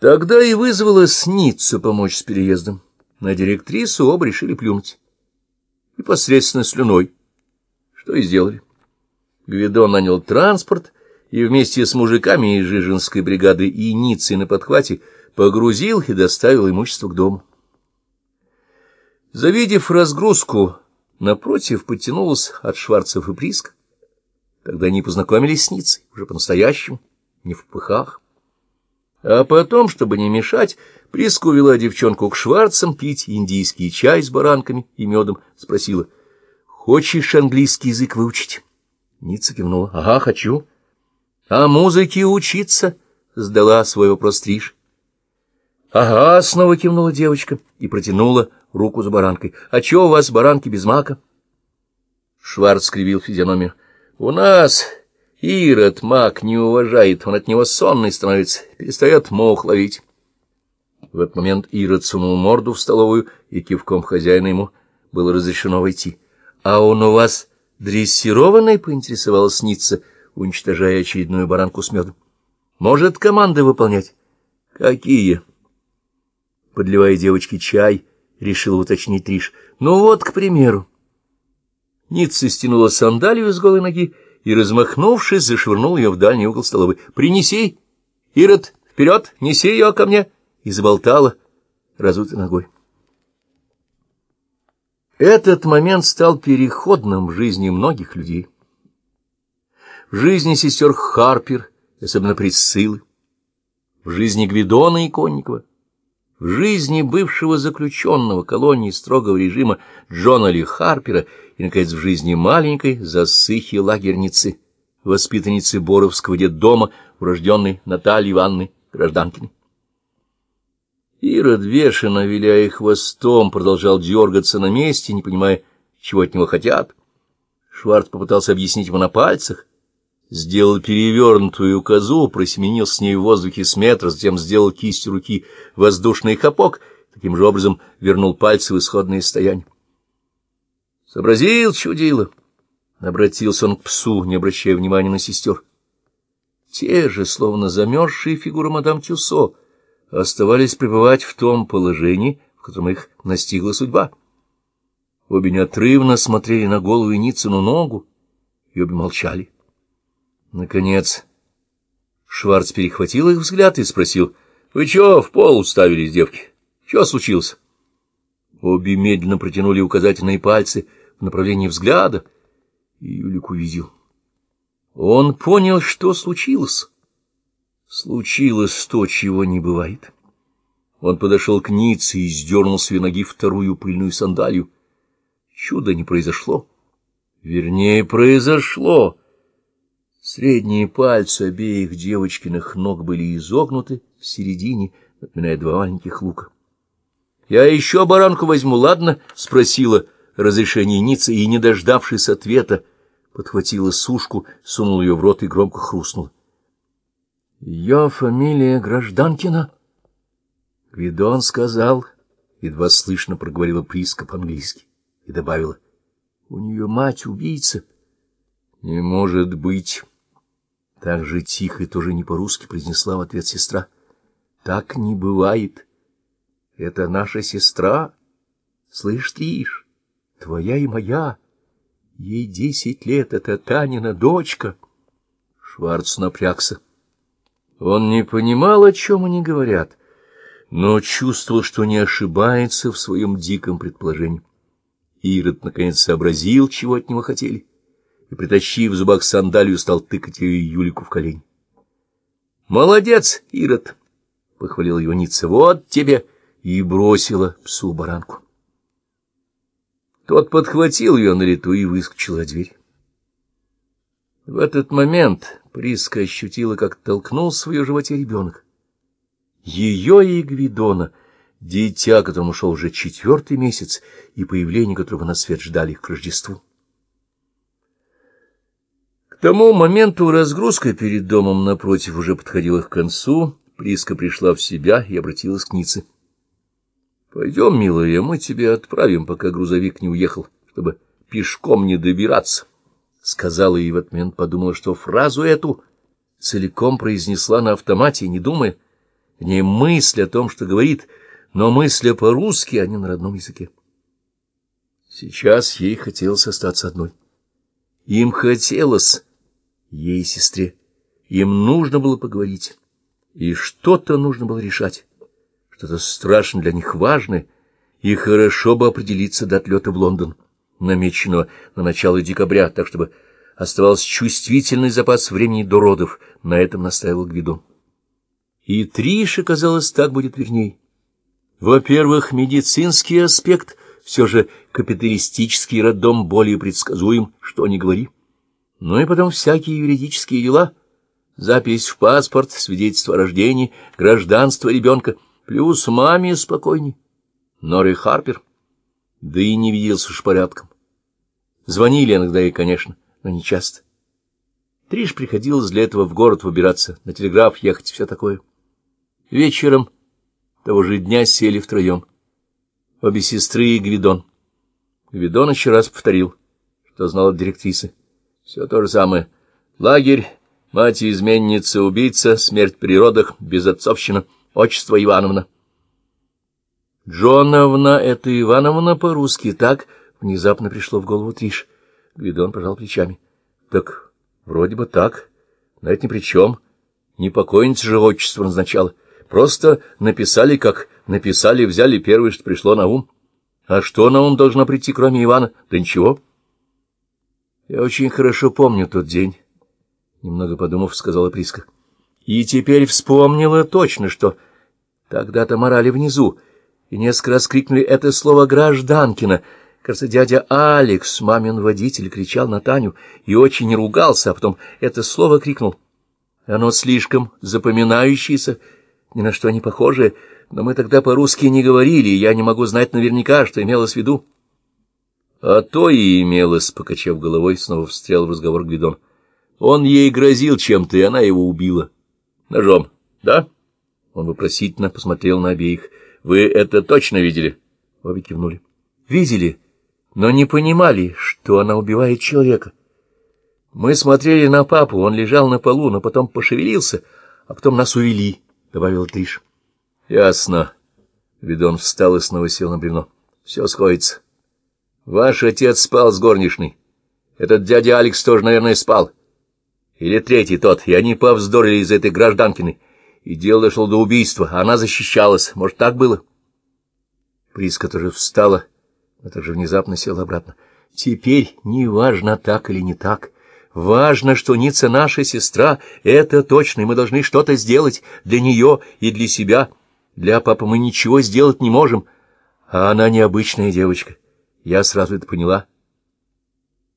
Тогда и вызвала Сницу помочь с переездом. На директрису оба решили плюнуть. И посредственно слюной. Что и сделали. Гвидон нанял транспорт и вместе с мужиками из Жижинской бригады и Ницей на подхвате погрузил и доставил имущество к дому. Завидев разгрузку, напротив подтянулась от Шварцев и Приска. Тогда они познакомились с Ницей, уже по-настоящему, не в пыхах. А потом, чтобы не мешать, Приска увела девчонку к Шварцам пить индийский чай с баранками и медом, спросила, «Хочешь английский язык выучить?» Ницца кивнула, «Ага, хочу». «А музыке учиться?» — сдала свой вопрос Триш. «Ага», — снова кивнула девочка и протянула руку за баранкой. «А чё у вас баранки без мака?» Шварц скривил физиономию. «У нас Ирод маг не уважает, он от него сонный становится, перестает мох ловить. В этот момент Ирод сунул морду в столовую, и кивком хозяина ему было разрешено войти. — А он у вас дрессированный? — поинтересовалась Ницца, уничтожая очередную баранку с медом. — Может, команды выполнять? — Какие? Подливая девочке чай, решил уточнить Триш. — Ну вот, к примеру. Ницца стянула сандалию с голой ноги и, размахнувшись, зашвырнул ее в дальний угол столовой. «Принеси! Ирод, вперед! Неси ее ко мне!» И заболтала разутой ногой. Этот момент стал переходным в жизни многих людей. В жизни сестер Харпер, особенно Присциллы, в жизни Гвидона и Конникова, в жизни бывшего заключенного колонии строгого режима Джона Ли Харпера и, наконец, в жизни маленькой засыхи лагерницы, воспитанницы Боровского детдома, урожденной Натальи Ивановны Гражданкиной. Ирод, вешано виляя хвостом, продолжал дергаться на месте, не понимая, чего от него хотят. Шварц попытался объяснить ему на пальцах, сделал перевернутую козу, просеменил с ней в воздухе с метра, затем сделал кистью руки воздушный хапок, таким же образом вернул пальцы в исходное состояние. Сообразил, чудило. Обратился он к псу, не обращая внимания на сестер. Те же, словно замерзшие фигуры мадам Тюсо, оставались пребывать в том положении, в котором их настигла судьба. Обе неотрывно смотрели на голую Ницыну ногу, и обе молчали. Наконец, Шварц перехватил их взгляд и спросил, — Вы чего в пол уставились, девки? Что случилось? Обе медленно протянули указательные пальцы — в направлении взгляда, и Юлик увидел. Он понял, что случилось. Случилось то, чего не бывает. Он подошел к Ницце и сдернул с ноги вторую пыльную сандалью. Чудо не произошло. Вернее, произошло. Средние пальцы обеих девочкиных ног были изогнуты в середине, напоминая два маленьких лука. — Я еще баранку возьму, ладно? — спросила разрешение Ницца и, не дождавшись ответа, подхватила сушку, сунула ее в рот и громко хрустнула. — Ее фамилия Гражданкина? Гвидон сказал, едва слышно проговорила Приска по-английски и добавила. — У нее мать убийца. — Не может быть. Так же тихо и тоже не по-русски произнесла в ответ сестра. — Так не бывает. Это наша сестра. Слышь, Триш? твоя и моя. Ей десять лет, это Танина дочка. Шварц напрягся. Он не понимал, о чем они говорят, но чувствовал, что не ошибается в своем диком предположении. Ирод наконец сообразил, чего от него хотели, и, притащив в зубах сандалию, стал тыкать ее Юлику в колени. — Молодец, Ирод! — похвалил его Ницца. — Вот тебе! И бросила псу баранку. Тот подхватил ее на лету и выскочил за дверь. В этот момент Приска ощутила, как толкнул в свое животе ребенок. Ее и Гвидона, дитя, которому шел уже четвертый месяц, и появление которого на свет ждали к Рождеству. Тому моменту разгрузка перед домом напротив уже подходила к концу, Приска пришла в себя и обратилась к Нице. — Пойдем, милая, мы тебя отправим, пока грузовик не уехал, чтобы пешком не добираться, — сказала и в этот момент подумала, что фразу эту целиком произнесла на автомате, не думая. в ней мысль о том, что говорит, но мысля по-русски, а не на родном языке. Сейчас ей хотелось остаться одной. Им хотелось, ей сестре, им нужно было поговорить, и что-то нужно было решать, что-то страшно для них важное, и хорошо бы определиться до отлета в Лондон, намеченного на начало декабря, так чтобы оставался чувствительный запас времени до родов, на этом настаивал Гвидон. И Трише, казалось, так будет верней. Во-первых, медицинский аспект, все же капиталистический роддом более предсказуем, что ни говори. Ну и потом всякие юридические дела, запись в паспорт, свидетельство о рождении, гражданство ребенка, плюс маме спокойней. Нори Харпер, да и не виделся уж порядком. Звонили иногда и, конечно, но не часто. Триш приходилось для этого в город выбираться, на телеграф ехать, все такое. Вечером того же дня сели втроем. Обе сестры и Гвидон. Гвидон еще раз повторил, что знал от директрисы. Все то же самое. Лагерь, мать-изменница, убийца, смерть при родах, безотцовщина, отчество Ивановна. Джоновна — это Ивановна по-русски, так? Внезапно пришло в голову Триш. Гвидон пожал плечами. Так, вроде бы так. Но это ни при чем. Не покойница же отчество назначала. Просто написали, как написали, взяли первое, что пришло на ум. А что на ум должно прийти, кроме Ивана? Да ничего. Я очень хорошо помню тот день, — немного подумав, сказала Приска. И теперь вспомнила точно, что тогда-то морали внизу, и несколько раз крикнули это слово «гражданкина». Кажется, дядя Алекс, мамин водитель, кричал на Таню и очень ругался, а потом это слово крикнул. Оно слишком запоминающееся, ни на что не похожее, но мы тогда по-русски не говорили, и я не могу знать наверняка, что имелось в виду. А то и имелось, покачав головой, снова встрял в разговор Гвидон. Он ей грозил чем-то, и она его убила. Ножом, да? Он вопросительно посмотрел на обеих. Вы это точно видели? Обе кивнули. Видели, но не понимали, что она убивает человека. Мы смотрели на папу, он лежал на полу, но потом пошевелился, а потом нас увели. — добавил Триш. — Ясно. Видон встал и снова сел на бревно. — Все сходится. Ваш отец спал с горничной. Этот дядя Алекс тоже, наверное, спал. Или третий тот, и они повздорили из этой гражданкины. И дело дошло до убийства, а она защищалась. Может, так было? Приска тоже встала, но также внезапно села обратно. Теперь неважно, так или не так. Важно, что Ница наша сестра, это точно, и мы должны что-то сделать для нее и для себя. Для папы мы ничего сделать не можем, а она необычная девочка. Я сразу это поняла.